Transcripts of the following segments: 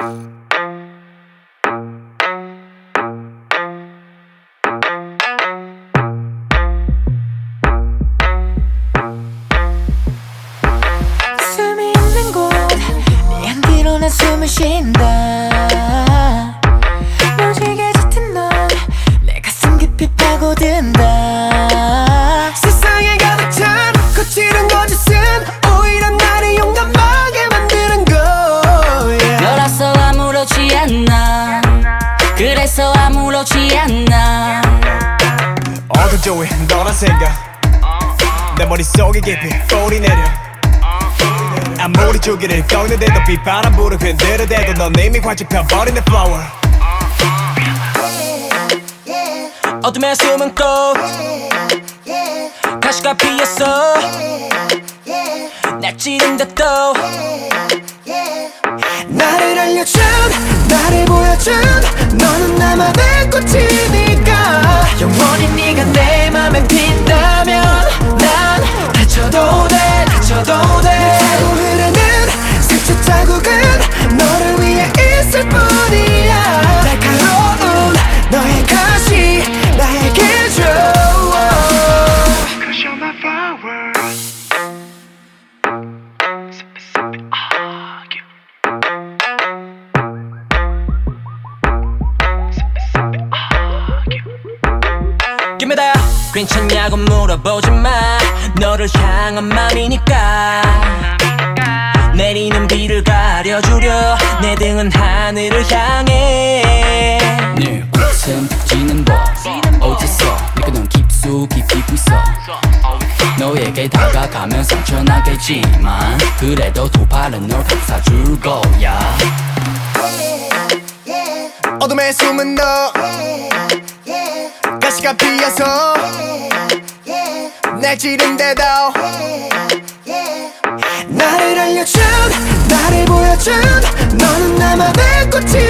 숨이 있는 곳 네 향기로 난 숨을 쉰다. 무지개 짙은 넌내 가슴 깊이 파고든다 그래서 아무렇지 않나 어둠 조에 너란 생각. 내 머릿속에 깊이 뿌리 내려. 아무리 주기를 꺾는데도 비바람 불어 흔들어대도 넌 이미 활짝 펴버린 내 flower. 어둠에 숨은 꽃 가시가 피었어 날 찌른다 또 나를 알려준 나를 보여준 나만의 꽃이 김메다야 괜찮냐고 물어보지 마. 너를 향한 맘이니까. 내리는 비를 가려주려. 내 등은 하늘을 향해. 네 웃음 지는 법 어디서 내가 넌 깊숙이 비고 있어? 너에게 다가가면 상처나겠지만 그래도 두 팔은 널 감싸줄 거야. 어둠에 숨은 너 가시가 피어서 날 찌른데도 나를 알려준 나를 보여준 너는 나만의 꽃이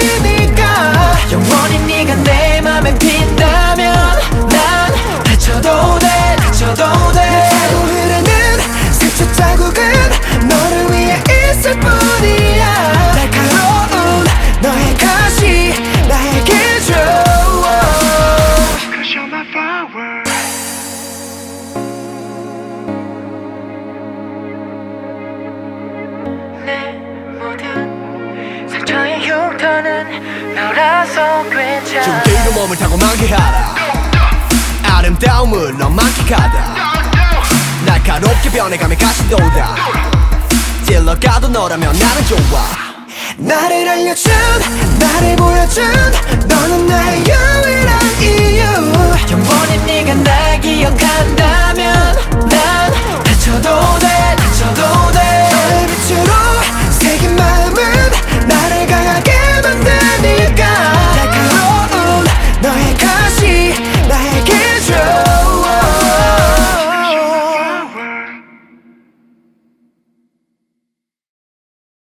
모든 종기로 몸을 타고 만개하라. 아름다움을 넌 만끽하다. 날카롭게 변해가며 가시 돋아 찔러가도 너라면 나는 좋아. 나를 알려준 나를 보여준 너는 나의